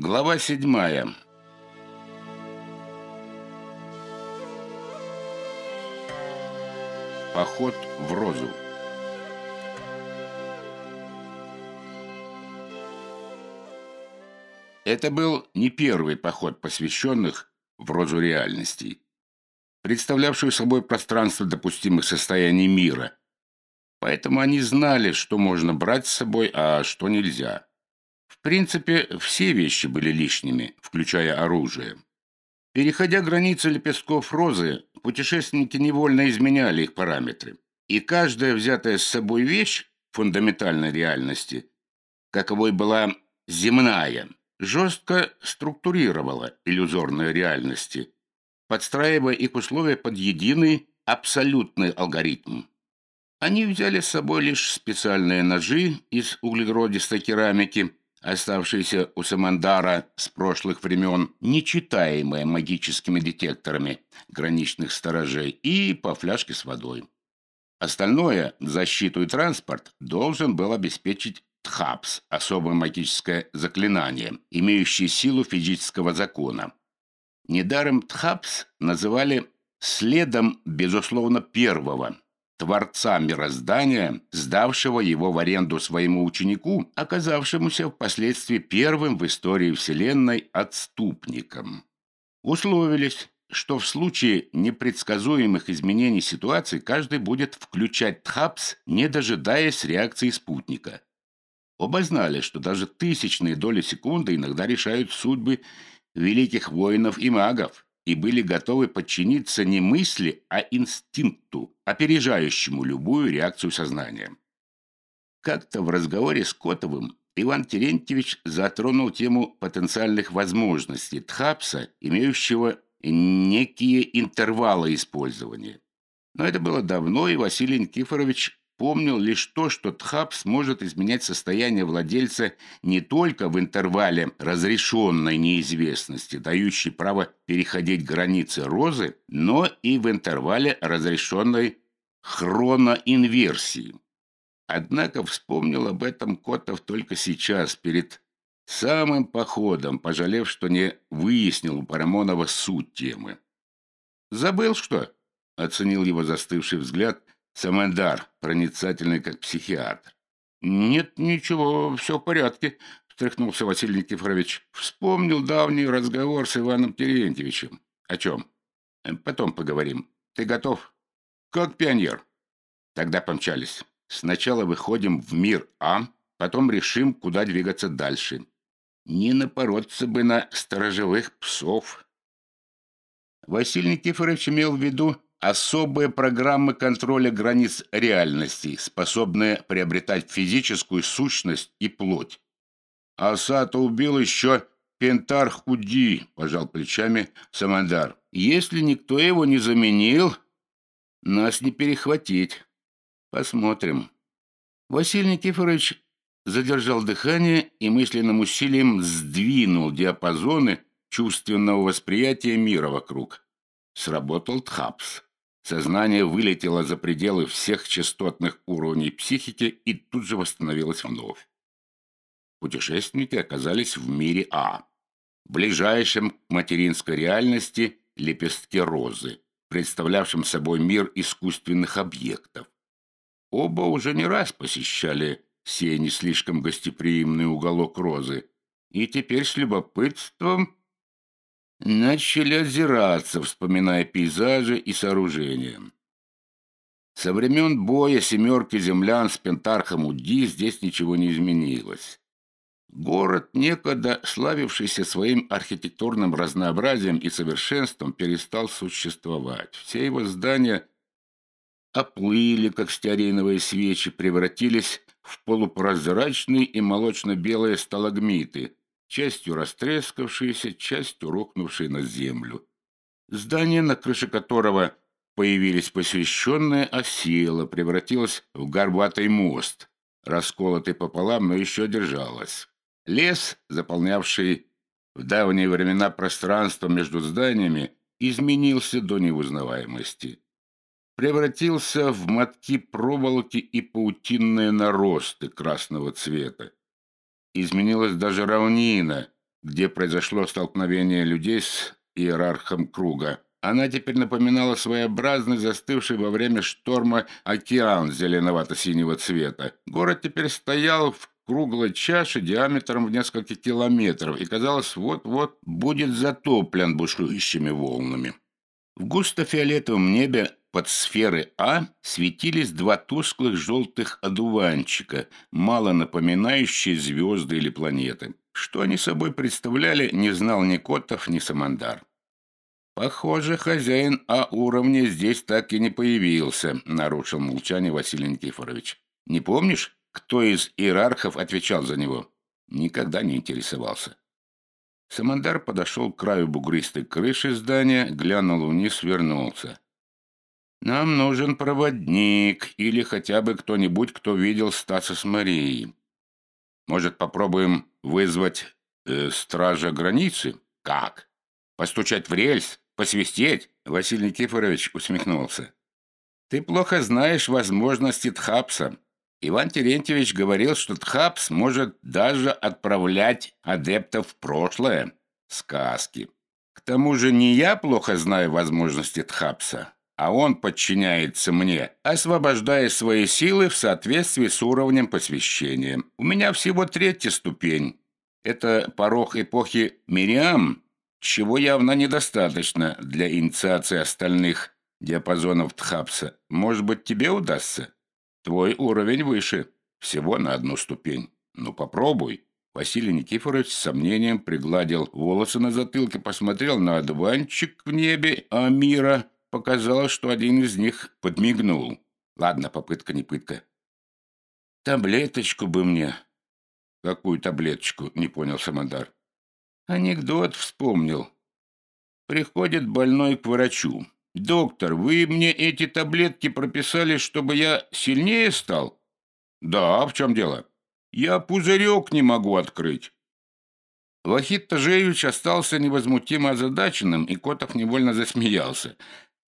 Глава седьмая. Поход в Розу. Это был не первый поход посвященных в Розу реальностей, представлявшую собой пространство допустимых состояний мира. Поэтому они знали, что можно брать с собой, а что нельзя. В принципе, все вещи были лишними, включая оружие. Переходя границы лепестков розы, путешественники невольно изменяли их параметры. И каждая взятая с собой вещь фундаментальной реальности, каковой была земная, жестко структурировала иллюзорные реальности, подстраивая их условия под единый абсолютный алгоритм. Они взяли с собой лишь специальные ножи из углеродистой керамики, оставшиеся у Самандара с прошлых времен, нечитаемые магическими детекторами граничных сторожей, и по фляжке с водой. Остальное, защиту и транспорт, должен был обеспечить Тхапс, особое магическое заклинание, имеющее силу физического закона. Недаром Тхапс называли следом, безусловно, первого – Творца мироздания, сдавшего его в аренду своему ученику, оказавшемуся впоследствии первым в истории Вселенной отступником. Условились, что в случае непредсказуемых изменений ситуации каждый будет включать ТХАПС, не дожидаясь реакции спутника. Оба знали, что даже тысячные доли секунды иногда решают судьбы великих воинов и магов, и были готовы подчиниться не мысли, а инстинкту, опережающему любую реакцию сознания. Как-то в разговоре с Котовым Иван Терентьевич затронул тему потенциальных возможностей Тхапса, имеющего некие интервалы использования. Но это было давно, и Василий Никифорович помнил лишь то, что ТХАПС может изменять состояние владельца не только в интервале разрешенной неизвестности, дающей право переходить границы розы, но и в интервале разрешенной хроноинверсии. Однако вспомнил об этом Котов только сейчас, перед самым походом, пожалев, что не выяснил у Парамонова суть темы. «Забыл, что?» — оценил его застывший взгляд — Самандар, проницательный как психиатр. «Нет, ничего, все в порядке», — встряхнулся Василий Никифорович. «Вспомнил давний разговор с Иваном Терентьевичем». «О чем?» «Э, «Потом поговорим. Ты готов?» «Как пионер». «Тогда помчались. Сначала выходим в мир А, потом решим, куда двигаться дальше. Не напороться бы на сторожевых псов». Василий Никифорович имел в виду особые программы контроля границ реальности, способные приобретать физическую сущность и плоть. Асата убил еще Пентарх Уди, пожал плечами Самандар. Если никто его не заменил, нас не перехватить. Посмотрим. Василий Никифорович задержал дыхание и мысленным усилием сдвинул диапазоны чувственного восприятия мира вокруг. Сработал Тхапс. Сознание вылетело за пределы всех частотных уровней психики и тут же восстановилось вновь. Путешественники оказались в мире А, ближайшем к материнской реальности лепестке розы, представлявшем собой мир искусственных объектов. Оба уже не раз посещали сей не слишком гостеприимный уголок розы, и теперь с любопытством начали озираться, вспоминая пейзажи и сооружения. Со времен боя семерки землян с Пентархом Уди здесь ничего не изменилось. Город, некогда славившийся своим архитектурным разнообразием и совершенством, перестал существовать. Все его здания оплыли, как стеариновые свечи, превратились в полупрозрачные и молочно-белые сталагмиты, частью растрескавшиеся, частью рухнувшие на землю. Здание, на крыше которого появились посвященные, осело, превратилось в горбатый мост, расколотый пополам, но еще держалось. Лес, заполнявший в давние времена пространство между зданиями, изменился до неузнаваемости. Превратился в мотки проволоки и паутинные наросты красного цвета. Изменилась даже равнина, где произошло столкновение людей с иерархом круга. Она теперь напоминала своеобразный застывший во время шторма океан зеленовато-синего цвета. Город теперь стоял в круглой чаше диаметром в несколько километров и, казалось, вот-вот будет затоплен бушующими волнами. В густо-фиолетовом небе под сферы А светились два тусклых желтых одуванчика, мало напоминающие звезды или планеты. Что они собой представляли, не знал ни Котов, ни Самандар. «Похоже, хозяин А уровня здесь так и не появился», — нарушил молчание Василий Никифорович. «Не помнишь, кто из иерархов отвечал за него?» «Никогда не интересовался». Самандар подошел к краю бугристой крыши здания, глянул вниз, вернулся. «Нам нужен проводник или хотя бы кто-нибудь, кто видел Стаса с Марией. Может, попробуем вызвать э, стража границы? Как? Постучать в рельс? Посвистеть?» Василий Никифорович усмехнулся. «Ты плохо знаешь возможности Тхапса. Иван Терентьевич говорил, что Тхапс может даже отправлять адептов в прошлое. Сказки. К тому же не я плохо знаю возможности Тхапса, а он подчиняется мне, освобождая свои силы в соответствии с уровнем посвящения. У меня всего третья ступень. Это порог эпохи Мириам, чего явно недостаточно для инициации остальных диапазонов Тхапса. Может быть, тебе удастся? Твой уровень выше, всего на одну ступень. Ну, попробуй. Василий Никифорович с сомнением пригладил волосы на затылке, посмотрел на одуванчик в небе, а Мира показалось, что один из них подмигнул. Ладно, попытка не пытка. Таблеточку бы мне. Какую таблеточку? Не понял Самандар. Анекдот вспомнил. Приходит больной к врачу. «Доктор, вы мне эти таблетки прописали, чтобы я сильнее стал?» «Да, в чем дело?» «Я пузырек не могу открыть». Вахид Тажеевич остался невозмутимо озадаченным, и Котов невольно засмеялся.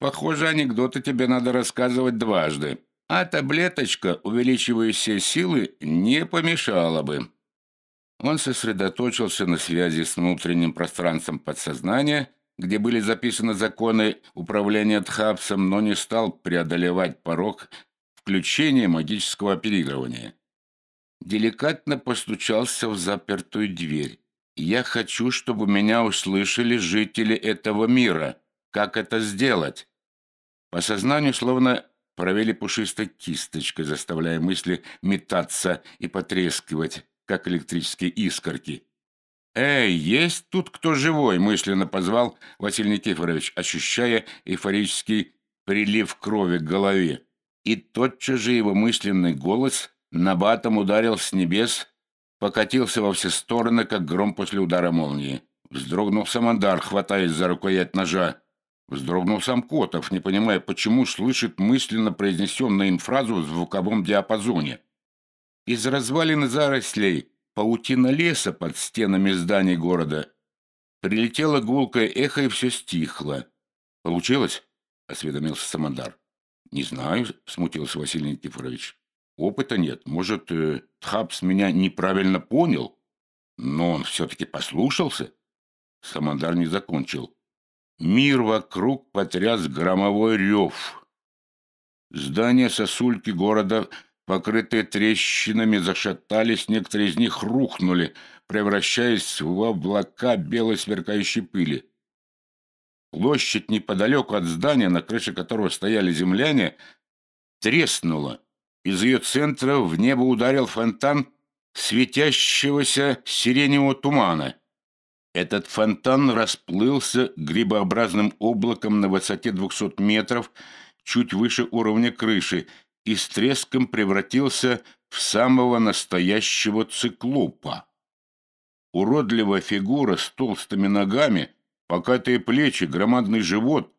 «Похоже, анекдоты тебе надо рассказывать дважды, а таблеточка, увеличивающая силы, не помешала бы». Он сосредоточился на связи с внутренним пространством подсознания – где были записаны законы управления Тхапсом, но не стал преодолевать порог включения магического оперирования. Деликатно постучался в запертую дверь. «Я хочу, чтобы меня услышали жители этого мира. Как это сделать?» По сознанию словно провели пушистой кисточкой, заставляя мысли метаться и потрескивать, как электрические искорки. «Эй, есть тут кто живой?» – мысленно позвал Василий Никифорович, ощущая эйфорический прилив крови к голове. И тотчас же его мысленный голос набатом ударил с небес, покатился во все стороны, как гром после удара молнии. Вздрогнул Самандар, хватаясь за рукоять ножа. Вздрогнул сам Котов, не понимая, почему слышит мысленно произнесенную им фразу в звуковом диапазоне. Из развалины зарослей паутина леса под стенами зданий города. Прилетело гулкое эхо, и все стихло. «Получилось?» — осведомился Самандар. «Не знаю», — смутился Василий Никифорович. «Опыта нет. Может, э, Тхапс меня неправильно понял? Но он все-таки послушался?» Самандар не закончил. Мир вокруг потряс громовой рев. Здания сосульки города покрытые трещинами, зашатались, некоторые из них рухнули, превращаясь в облака белой сверкающей пыли. Площадь неподалеку от здания, на крыше которого стояли земляне, треснула. Из ее центра в небо ударил фонтан светящегося сиреневого тумана. Этот фонтан расплылся грибообразным облаком на высоте 200 метров, чуть выше уровня крыши, и с треском превратился в самого настоящего циклопа. Уродливая фигура с толстыми ногами, покатые плечи, громадный живот,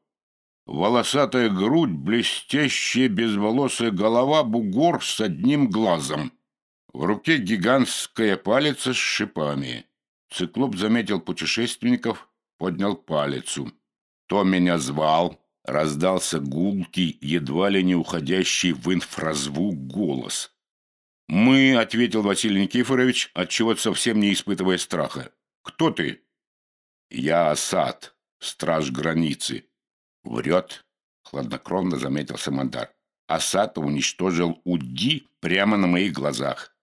волосатая грудь, блестящая безволосая голова, бугор с одним глазом. В руке гигантская палица с шипами. Циклоп заметил путешественников, поднял палицу. «Кто меня звал?» Раздался гулкий, едва ли не уходящий в инфразвук голос. «Мы», — ответил Василий Никифорович, отчего совсем не испытывая страха. Кто ты? Я Асад, страж границы. Врет, хладнокровно заметил Самандар. Асад уничтожил Уди прямо на моих глазах.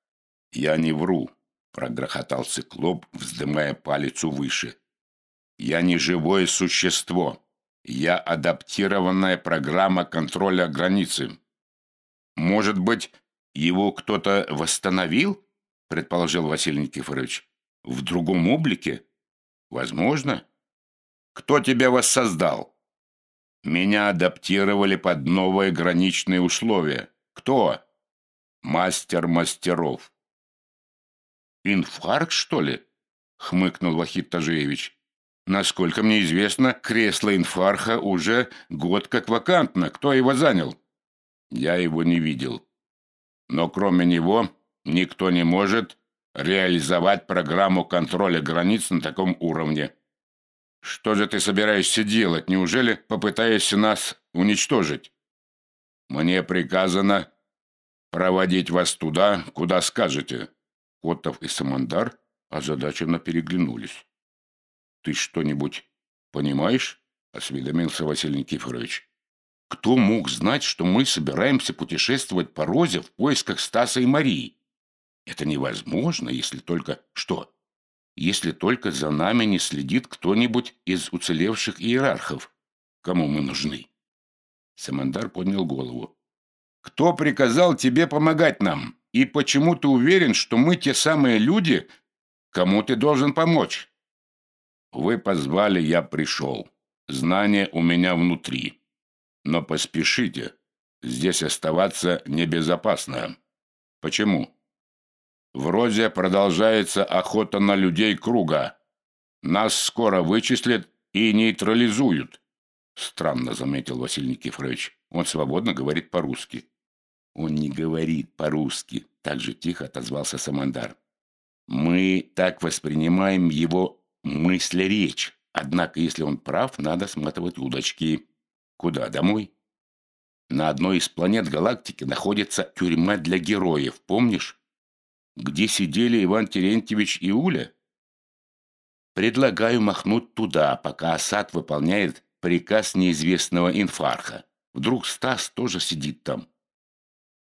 Я не вру, прогрохотал циклоп, вздымая палец выше. Я не живое существо. Я адаптированная программа контроля границы. Может быть, его кто-то восстановил? Предположил Василий Никифорович. В другом облике? Возможно. Кто тебя воссоздал? Меня адаптировали под новые граничные условия. Кто? Мастер мастеров. Инфаркт, что ли? Хмыкнул Вахид Тажиевич. Насколько мне известно, кресло инфарха уже год как вакантно. Кто его занял? Я его не видел. Но кроме него никто не может реализовать программу контроля границ на таком уровне. Что же ты собираешься делать? Неужели попытаешься нас уничтожить? Мне приказано проводить вас туда, куда скажете. Котов и Самандар озадаченно переглянулись. Ты что-нибудь понимаешь? Осведомился Василий Никифорович. Кто мог знать, что мы собираемся путешествовать по Розе в поисках Стаса и Марии? Это невозможно, если только... Что? Если только за нами не следит кто-нибудь из уцелевших иерархов. Кому мы нужны? Самандар поднял голову. Кто приказал тебе помогать нам? И почему ты уверен, что мы те самые люди, кому ты должен помочь? Вы позвали, я пришел. Знание у меня внутри. Но поспешите. Здесь оставаться небезопасно. Почему? В Розе продолжается охота на людей круга. Нас скоро вычислят и нейтрализуют. Странно заметил Василий Никифорович. Он свободно говорит по-русски. Он не говорит по-русски, так же тихо отозвался Самандар. Мы так воспринимаем его мысль-речь. Однако, если он прав, надо сматывать удочки. Куда? Домой? На одной из планет галактики находится тюрьма для героев, помнишь? Где сидели Иван Терентьевич и Уля? Предлагаю махнуть туда, пока Асад выполняет приказ неизвестного инфарха. Вдруг Стас тоже сидит там.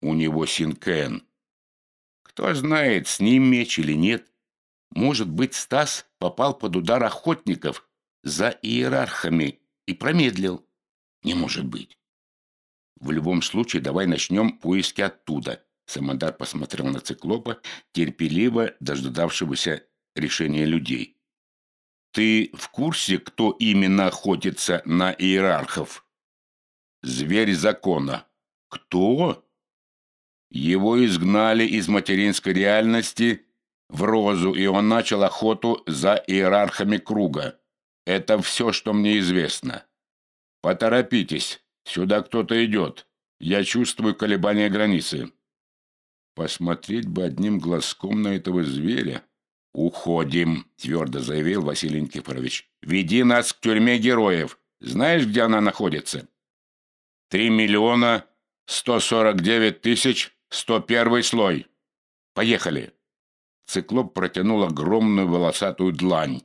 У него Синкен. Кто знает, с ним меч или нет. Может быть, Стас попал под удар охотников за иерархами и промедлил. Не может быть. В любом случае, давай начнем поиски оттуда. Самодар посмотрел на циклопа, терпеливо дождавшегося решения людей. Ты в курсе, кто именно охотится на иерархов? Зверь закона. Кто? Его изгнали из материнской реальности в Розу, и он начал охоту за иерархами круга. Это все, что мне известно. Поторопитесь, сюда кто-то идет. Я чувствую колебания границы. Посмотреть бы одним глазком на этого зверя. «Уходим», — твердо заявил Василий Никифорович. «Веди нас к тюрьме героев. Знаешь, где она находится?» «Три миллиона сто сорок девять тысяч сто первый слой. Поехали!» Циклоп протянул огромную волосатую длань.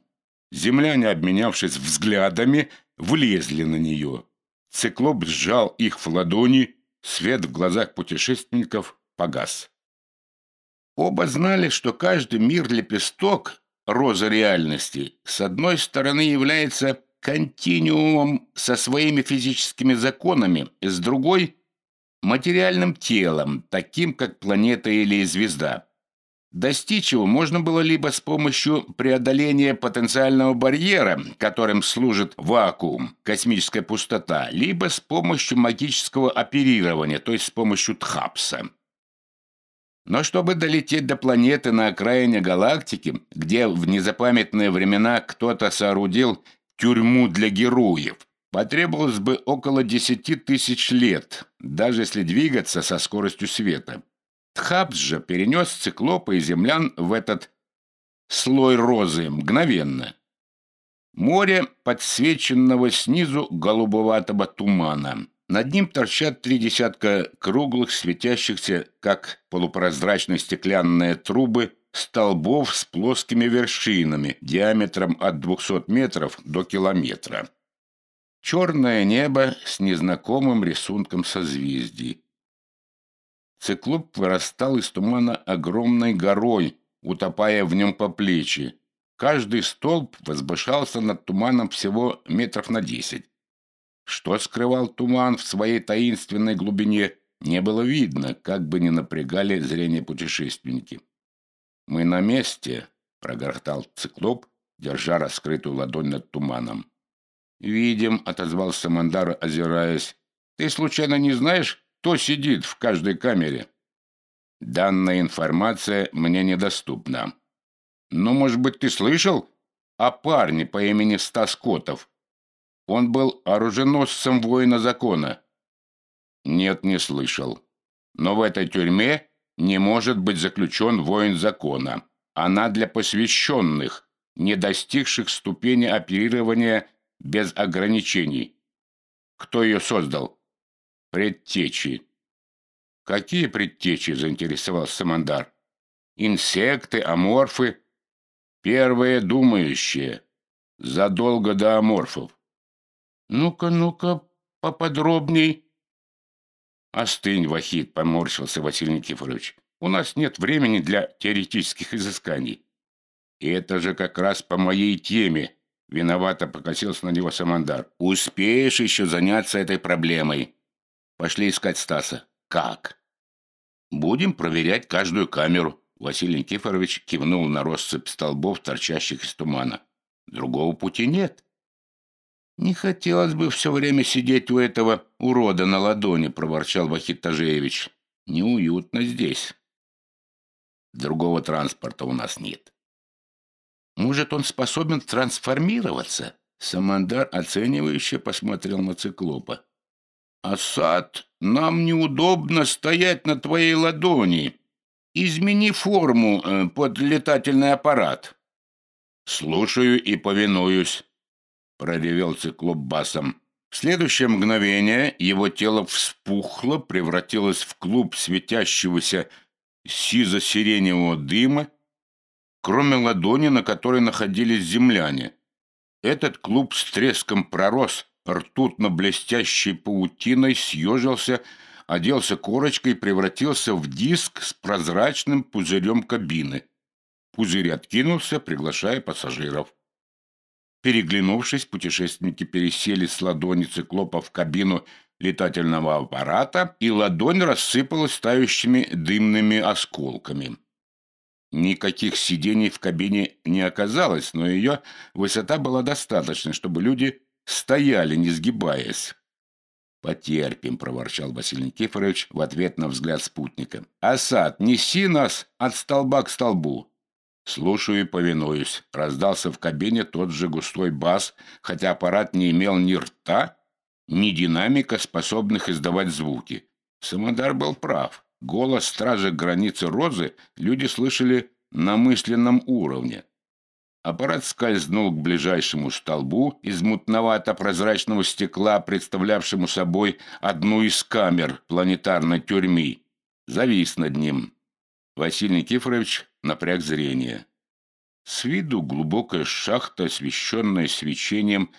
Земляне, обменявшись взглядами, влезли на нее. Циклоп сжал их в ладони, свет в глазах путешественников погас. Оба знали, что каждый мир-лепесток, роза реальности, с одной стороны является континуумом со своими физическими законами, с другой – материальным телом, таким как планета или звезда. Достичь его можно было либо с помощью преодоления потенциального барьера, которым служит вакуум, космическая пустота, либо с помощью магического оперирования, то есть с помощью тхапса. Но чтобы долететь до планеты на окраине галактики, где в незапамятные времена кто-то соорудил тюрьму для героев, потребовалось бы около десяти тысяч лет, даже если двигаться со скоростью света. Тхапс же перенес циклопа и землян в этот слой розы мгновенно. Море, подсвеченного снизу голубоватого тумана. Над ним торчат три десятка круглых, светящихся, как полупрозрачные стеклянные трубы, столбов с плоскими вершинами диаметром от 200 метров до километра. Черное небо с незнакомым рисунком созвездий. Циклоп вырастал из тумана огромной горой, утопая в нем по плечи. Каждый столб возвышался над туманом всего метров на десять. Что скрывал туман в своей таинственной глубине, не было видно, как бы ни напрягали зрение путешественники. «Мы на месте», — прогортал циклоп, держа раскрытую ладонь над туманом. «Видим», — отозвался Мандар, озираясь. «Ты случайно не знаешь, кто сидит в каждой камере?» «Данная информация мне недоступна». «Ну, может быть, ты слышал о парне по имени Стас Котов? Он был оруженосцем воина закона». «Нет, не слышал. Но в этой тюрьме не может быть заключен воин закона. Она для посвященных, не достигших ступени оперирования без ограничений. Кто ее создал? Предтечи. Какие предтечи, заинтересовался Самандар? Инсекты, аморфы. Первые думающие. Задолго до аморфов. Ну-ка, ну-ка, поподробней. Остынь, Вахид, поморщился Василий Никифорович. У нас нет времени для теоретических изысканий. И это же как раз по моей теме, Виновато покосился на него Самандар. «Успеешь еще заняться этой проблемой?» «Пошли искать Стаса». «Как?» «Будем проверять каждую камеру», — Василий Никифорович кивнул на россыпь столбов, торчащих из тумана. «Другого пути нет». «Не хотелось бы все время сидеть у этого урода на ладони», — проворчал Тажеевич. «Неуютно здесь. Другого транспорта у нас нет». Может, он способен трансформироваться?» Самандар оценивающе посмотрел на циклопа. «Асад, нам неудобно стоять на твоей ладони. Измени форму э, под летательный аппарат». «Слушаю и повинуюсь», — проревел циклоп басом. В следующее мгновение его тело вспухло, превратилось в клуб светящегося сизо-сиреневого дыма кроме ладони, на которой находились земляне. Этот клуб с треском пророс, ртутно-блестящей паутиной съежился, оделся корочкой и превратился в диск с прозрачным пузырем кабины. Пузырь откинулся, приглашая пассажиров. Переглянувшись, путешественники пересели с ладони циклопа в кабину летательного аппарата, и ладонь рассыпалась тающими дымными осколками. Никаких сидений в кабине не оказалось, но ее высота была достаточной, чтобы люди стояли, не сгибаясь. «Потерпим», — проворчал Василий Никифорович в ответ на взгляд спутника. «Асад, неси нас от столба к столбу». «Слушаю и повинуюсь», — раздался в кабине тот же густой бас, хотя аппарат не имел ни рта, ни динамика, способных издавать звуки. Самодар был прав. Голос стража границы Розы люди слышали на мысленном уровне. Аппарат скользнул к ближайшему столбу из мутновато-прозрачного стекла, представлявшему собой одну из камер планетарной тюрьмы. Завис над ним. Василий Никифорович напряг зрение. С виду глубокая шахта, освещенная свечением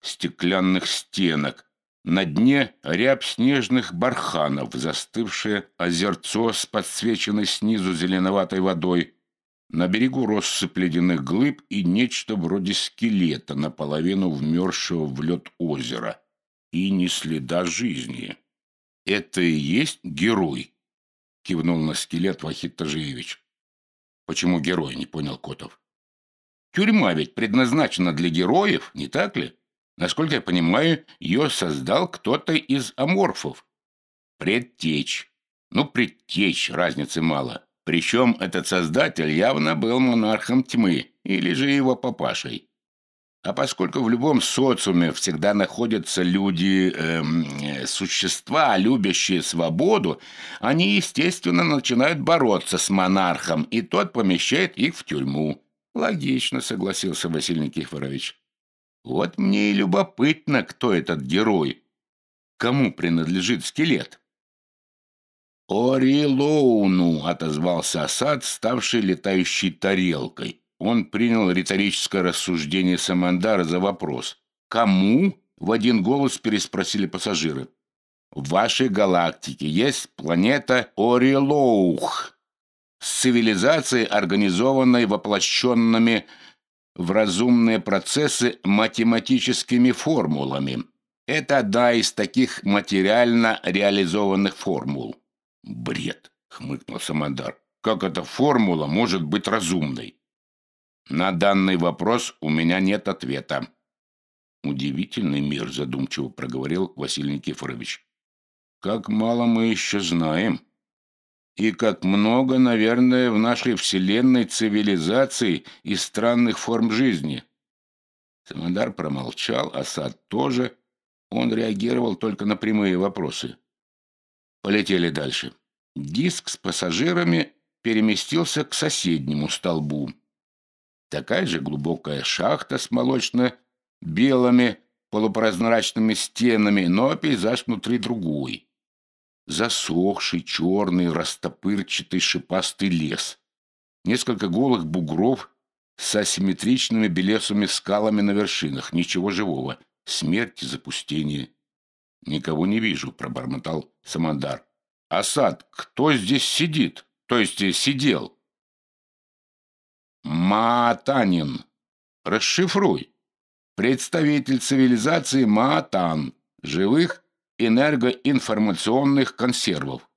стеклянных стенок, на дне рябь снежных барханов, застывшее озерцо с подсвеченной снизу зеленоватой водой. На берегу россыпь ледяных глыб и нечто вроде скелета, наполовину вмерзшего в лед озера. И ни следа жизни. «Это и есть герой?» — кивнул на скелет Вахид Тажиевич. «Почему герой?» — не понял Котов. «Тюрьма ведь предназначена для героев, не так ли?» Насколько я понимаю, ее создал кто-то из аморфов. Предтечь. Ну, предтечь, разницы мало. Причем этот создатель явно был монархом тьмы, или же его папашей. А поскольку в любом социуме всегда находятся люди, эм, существа, любящие свободу, они, естественно, начинают бороться с монархом, и тот помещает их в тюрьму. Логично, согласился Василий Никифорович. Вот мне и любопытно, кто этот герой. Кому принадлежит скелет? «Орилоуну», — отозвался Асад, ставший летающей тарелкой. Он принял риторическое рассуждение Самандара за вопрос. «Кому?» — в один голос переспросили пассажиры. «В вашей галактике есть планета Орилоух с цивилизацией, организованной воплощенными в разумные процессы математическими формулами. Это одна из таких материально реализованных формул. «Бред!» — хмыкнул Самандар. «Как эта формула может быть разумной?» «На данный вопрос у меня нет ответа». «Удивительный мир», — задумчиво проговорил Василий Никифорович. «Как мало мы еще знаем. И как много, наверное, в нашей вселенной цивилизаций и странных форм жизни». Самандар промолчал, Асад тоже. Он реагировал только на прямые вопросы. Полетели дальше. Диск с пассажирами переместился к соседнему столбу. Такая же глубокая шахта с молочно-белыми полупрозрачными стенами, но пейзаж внутри другой. Засохший, черный, растопырчатый, шипастый лес. Несколько голых бугров с асимметричными белесыми скалами на вершинах. Ничего живого. Смерть и запустение. «Никого не вижу», — пробормотал Самандар. «Асад, кто здесь сидит? То есть э, сидел?» «Маатанин. Расшифруй. Представитель цивилизации Маатан. Живых энергоинформационных консервов.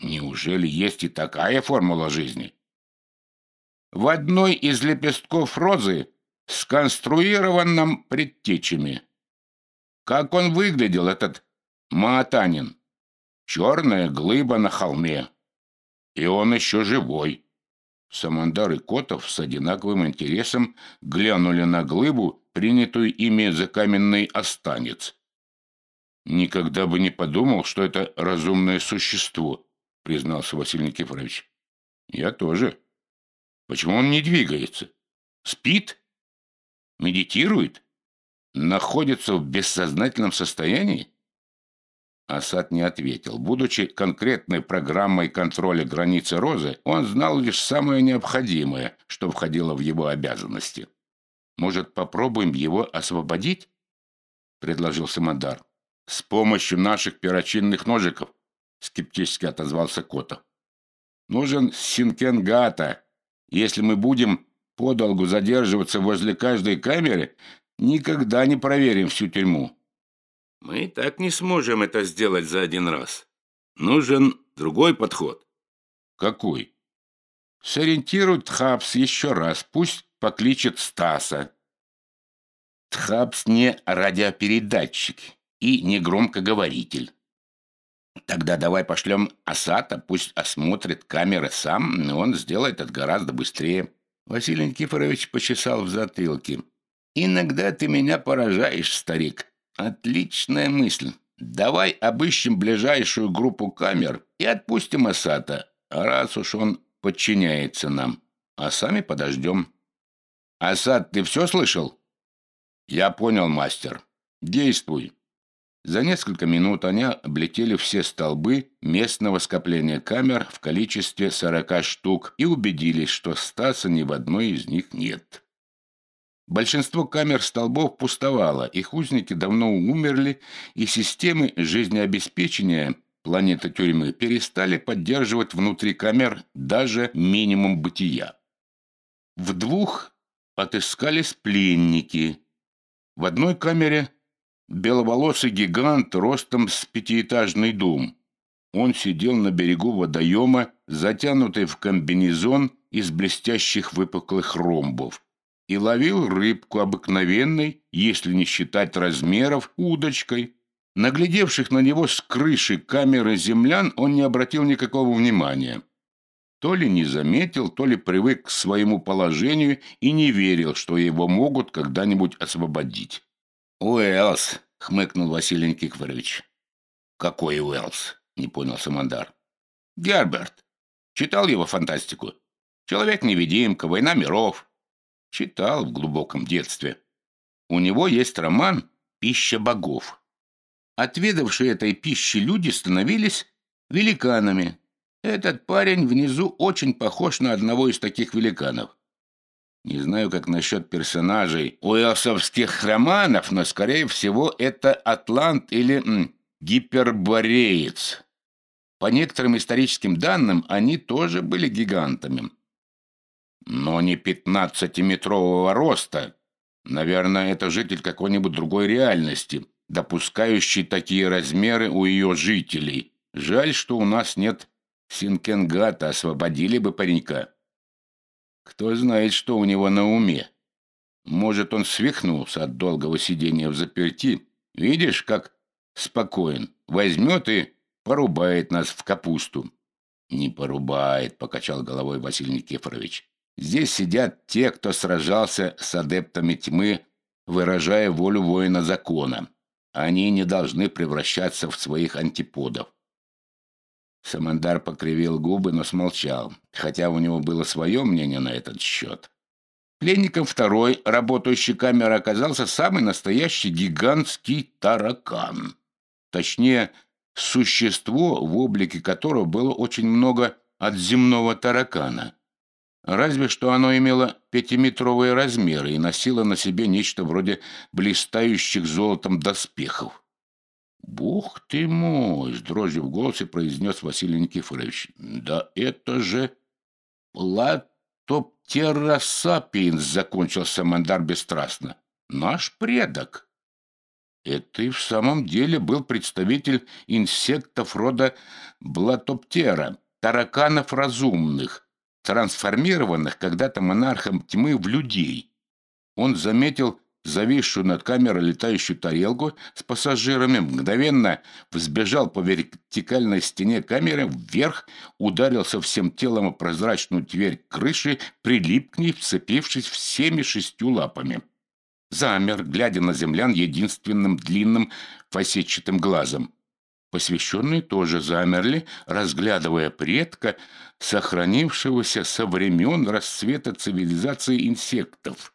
Неужели есть и такая формула жизни? В одной из лепестков розы, сконструированном предтечами. Как он выглядел, этот Маатанин? Черная глыба на холме. И он еще живой. Самандар и Котов с одинаковым интересом глянули на глыбу, принятую ими за каменный останец. «Никогда бы не подумал, что это разумное существо», — признался Василий Никифорович. «Я тоже. Почему он не двигается? Спит? Медитирует?» находится в бессознательном состоянии? Асад не ответил. Будучи конкретной программой контроля границы Розы, он знал лишь самое необходимое, что входило в его обязанности. «Может, попробуем его освободить?» — предложил Самодар. «С помощью наших перочинных ножиков», — скептически отозвался Кота. «Нужен синкенгата. Если мы будем подолгу задерживаться возле каждой камеры, никогда не проверим всю тюрьму. Мы так не сможем это сделать за один раз. Нужен другой подход. Какой? Сориентируй Тхапс еще раз, пусть покличет Стаса. Тхапс не радиопередатчик и не громкоговоритель. Тогда давай пошлем Асата, пусть осмотрит камеры сам, но он сделает это гораздо быстрее. Василий Никифорович почесал в затылке. «Иногда ты меня поражаешь, старик. Отличная мысль. Давай обыщем ближайшую группу камер и отпустим Асата, раз уж он подчиняется нам. А сами подождем». «Асад, ты все слышал?» «Я понял, мастер. Действуй». За несколько минут они облетели все столбы местного скопления камер в количестве сорока штук и убедились, что Стаса ни в одной из них нет. Большинство камер столбов пустовало, их узники давно умерли, и системы жизнеобеспечения планеты тюрьмы перестали поддерживать внутри камер даже минимум бытия. В двух отыскались пленники. В одной камере беловолосый гигант ростом с пятиэтажный дом. Он сидел на берегу водоема, затянутый в комбинезон из блестящих выпуклых ромбов и ловил рыбку обыкновенной, если не считать размеров, удочкой. Наглядевших на него с крыши камеры землян он не обратил никакого внимания. То ли не заметил, то ли привык к своему положению и не верил, что его могут когда-нибудь освободить. «Уэллс», — хмыкнул Василий Никифорович. «Какой Уэллс?» — не понял Самандар. «Герберт. Читал его фантастику. Человек-невидимка, война миров. Читал в глубоком детстве. У него есть роман «Пища богов». Отведавшие этой пищи люди становились великанами. Этот парень внизу очень похож на одного из таких великанов. Не знаю, как насчет персонажей уэлсовских романов, но, скорее всего, это атлант или м, гипербореец. По некоторым историческим данным, они тоже были гигантами. Но не пятнадцатиметрового роста. Наверное, это житель какой-нибудь другой реальности, допускающий такие размеры у ее жителей. Жаль, что у нас нет Синкенгата, освободили бы паренька. Кто знает, что у него на уме. Может, он свихнулся от долгого сидения в заперти. Видишь, как спокоен. Возьмет и порубает нас в капусту. Не порубает, покачал головой Василий Никифорович. Здесь сидят те, кто сражался с адептами тьмы, выражая волю воина закона. Они не должны превращаться в своих антиподов. Самандар покривил губы, но смолчал, хотя у него было свое мнение на этот счет. Пленником второй, работающий камеры, оказался самый настоящий гигантский таракан. Точнее, существо, в облике которого было очень много от земного таракана. Разве что оно имело пятиметровые размеры и носило на себе нечто вроде блистающих золотом доспехов. «Бог ты мой!» — с дрожью в голосе произнес Василий Никифорович. «Да это же Платоптера сапиенс!» — закончил Самандар бесстрастно. «Наш предок!» Это и в самом деле был представитель инсектов рода Блатоптера, тараканов разумных, трансформированных когда-то монархом тьмы в людей. Он заметил зависшую над камерой летающую тарелку с пассажирами, мгновенно взбежал по вертикальной стене камеры вверх, ударился всем телом о прозрачную дверь крыши, прилип к ней, вцепившись всеми шестью лапами. Замер, глядя на землян единственным длинным фасетчатым глазом. Посвященные тоже замерли, разглядывая предка, сохранившегося со времен расцвета цивилизации инсектов.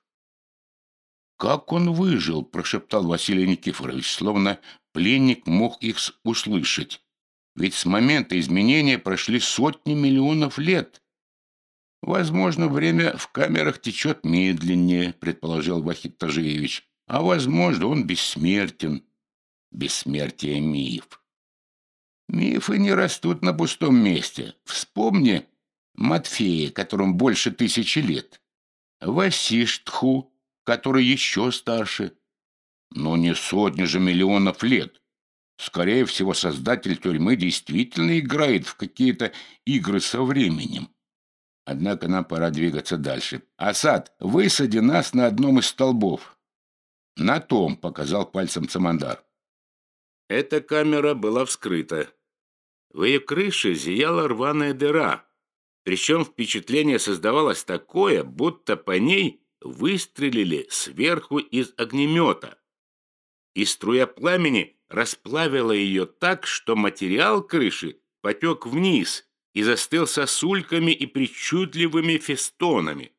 «Как он выжил?» – прошептал Василий Никифорович, словно пленник мог их услышать. «Ведь с момента изменения прошли сотни миллионов лет». «Возможно, время в камерах течет медленнее», – предположил Вахид Тажиевич. «А возможно, он бессмертен». Бессмертие – миф. Мифы не растут на пустом месте. Вспомни Матфея, которому больше тысячи лет. Васиштху, который еще старше. Но не сотни же миллионов лет. Скорее всего, создатель тюрьмы действительно играет в какие-то игры со временем. Однако нам пора двигаться дальше. «Асад, высади нас на одном из столбов». «На том», — показал пальцем Самандар. Эта камера была вскрыта. В ее крыше зияла рваная дыра, причем впечатление создавалось такое, будто по ней выстрелили сверху из огнемета. И струя пламени расплавила ее так, что материал крыши потек вниз и застыл сосульками и причудливыми фестонами.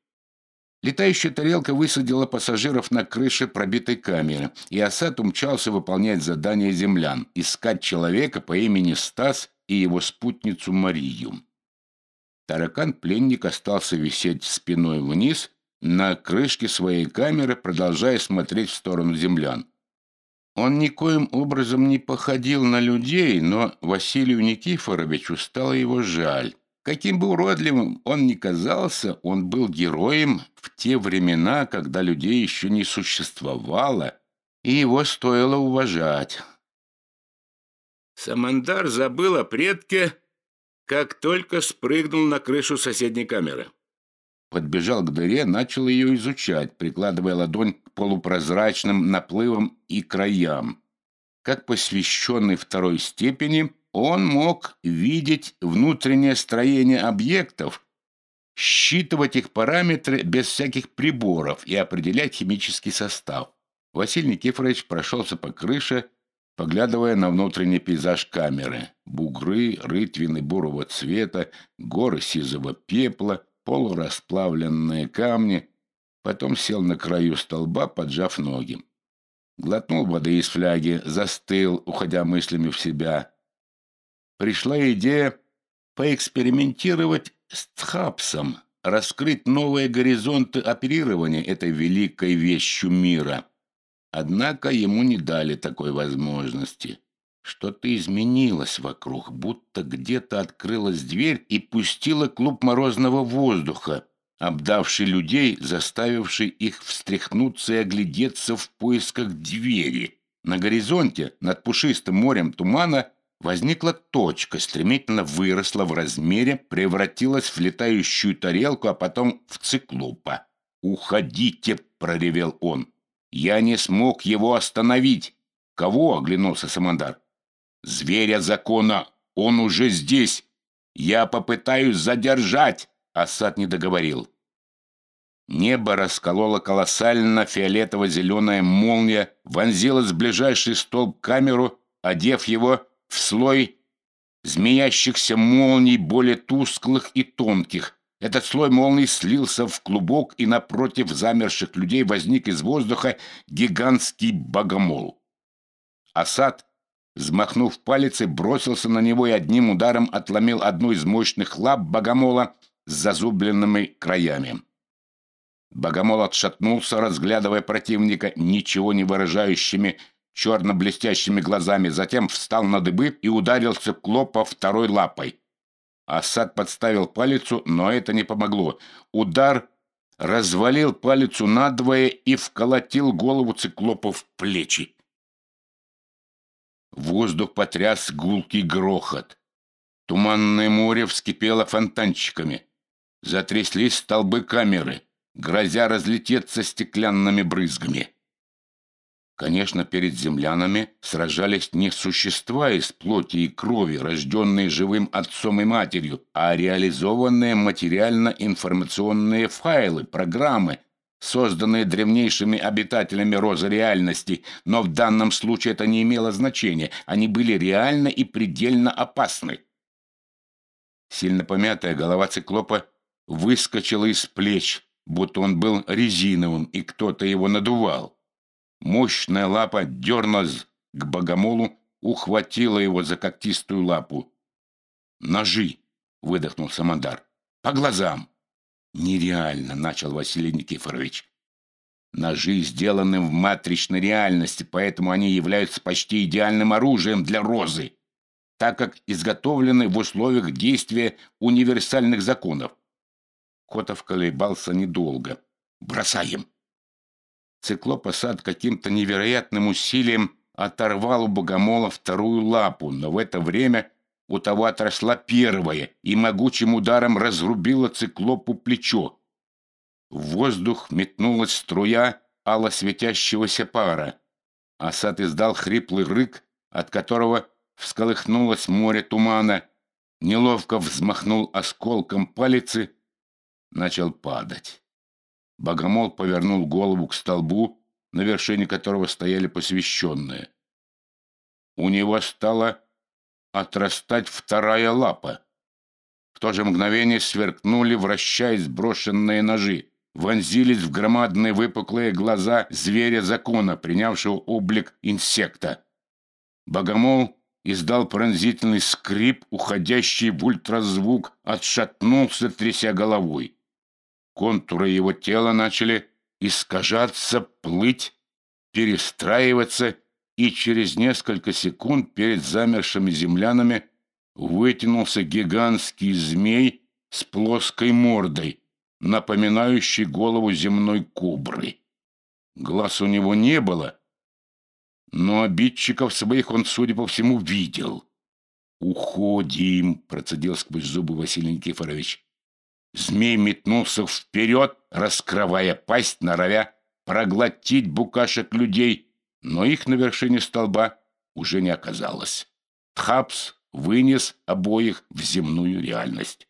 Летающая тарелка высадила пассажиров на крыше пробитой камеры, и Асад умчался выполнять задание землян – искать человека по имени Стас и его спутницу Марию. Таракан-пленник остался висеть спиной вниз на крышке своей камеры, продолжая смотреть в сторону землян. Он никоим образом не походил на людей, но Василию Никифоровичу стало его жаль. Каким бы уродливым он ни казался, он был героем в те времена, когда людей еще не существовало, и его стоило уважать. Самандар забыл о предке, как только спрыгнул на крышу соседней камеры. Подбежал к дыре, начал ее изучать, прикладывая ладонь к полупрозрачным наплывам и краям. Как посвященный второй степени, он мог видеть внутреннее строение объектов, считывать их параметры без всяких приборов и определять химический состав. Василий Никифорович прошелся по крыше, поглядывая на внутренний пейзаж камеры. Бугры, рытвины бурого цвета, горы сизого пепла, полурасплавленные камни. Потом сел на краю столба, поджав ноги. Глотнул воды из фляги, застыл, уходя мыслями в себя. пришла идея поэкспериментировать с Тхапсом, раскрыть новые горизонты оперирования этой великой вещью мира. Однако ему не дали такой возможности. Что-то изменилось вокруг, будто где-то открылась дверь и пустила клуб морозного воздуха, обдавший людей, заставивший их встряхнуться и оглядеться в поисках двери. На горизонте, над пушистым морем тумана, возникла точка, стремительно выросла в размере, превратилась в летающую тарелку, а потом в циклопа. «Уходите!» — проревел он. «Я не смог его остановить!» «Кого?» — оглянулся Самандар. «Зверя закона! Он уже здесь! Я попытаюсь задержать!» Асад не договорил. Небо расколола колоссально фиолетово-зеленая молния, вонзилась в ближайший столб камеру, одев его в слой змеящихся молний более тусклых и тонких. Этот слой молний слился в клубок, и напротив замерших людей возник из воздуха гигантский богомол. Асад, взмахнув палец, бросился на него и одним ударом отломил одну из мощных лап богомола с зазубленными краями. Богомол отшатнулся, разглядывая противника ничего не выражающими черно-блестящими глазами, затем встал на дыбы и ударился Клопа второй лапой. Асад подставил палицу, но это не помогло. Удар развалил палицу надвое и вколотил голову циклопа в плечи. Воздух потряс гулкий грохот. Туманное море вскипело фонтанчиками. Затряслись столбы камеры, грозя разлететься стеклянными брызгами. Конечно, перед землянами сражались не существа из плоти и крови, рожденные живым отцом и матерью, а реализованные материально-информационные файлы, программы, созданные древнейшими обитателями розы реальности, но в данном случае это не имело значения, они были реально и предельно опасны. Сильно помятая голова циклопа выскочила из плеч, будто он был резиновым, и кто-то его надувал. Мощная лапа дернулась к богомолу, ухватила его за когтистую лапу. «Ножи!» — выдохнул Самандар. «По глазам!» «Нереально!» — начал Василий Никифорович. «Ножи сделаны в матричной реальности, поэтому они являются почти идеальным оружием для розы, так как изготовлены в условиях действия универсальных законов». Котов колебался недолго. «Бросаем!» Циклопосад каким-то невероятным усилием оторвал у богомола вторую лапу, но в это время у того отросла первая и могучим ударом разрубила циклопу плечо. В воздух метнулась струя ало светящегося пара. Асад издал хриплый рык, от которого всколыхнулось море тумана, неловко взмахнул осколком палицы, начал падать. Богомол повернул голову к столбу, на вершине которого стояли посвященные. У него стала отрастать вторая лапа. В то же мгновение сверкнули, вращаясь брошенные ножи, вонзились в громадные выпуклые глаза зверя закона, принявшего облик инсекта. Богомол издал пронзительный скрип, уходящий в ультразвук, отшатнулся, тряся головой. Контуры его тела начали искажаться, плыть, перестраиваться, и через несколько секунд перед замершими землянами вытянулся гигантский змей с плоской мордой, напоминающий голову земной кобры. Глаз у него не было, но обидчиков своих он, судя по всему, видел. «Уходим!» — процедил сквозь зубы Василий Никифорович. Змей метнулся вперед, раскрывая пасть, норовя проглотить букашек людей, но их на вершине столба уже не оказалось. Тхапс вынес обоих в земную реальность.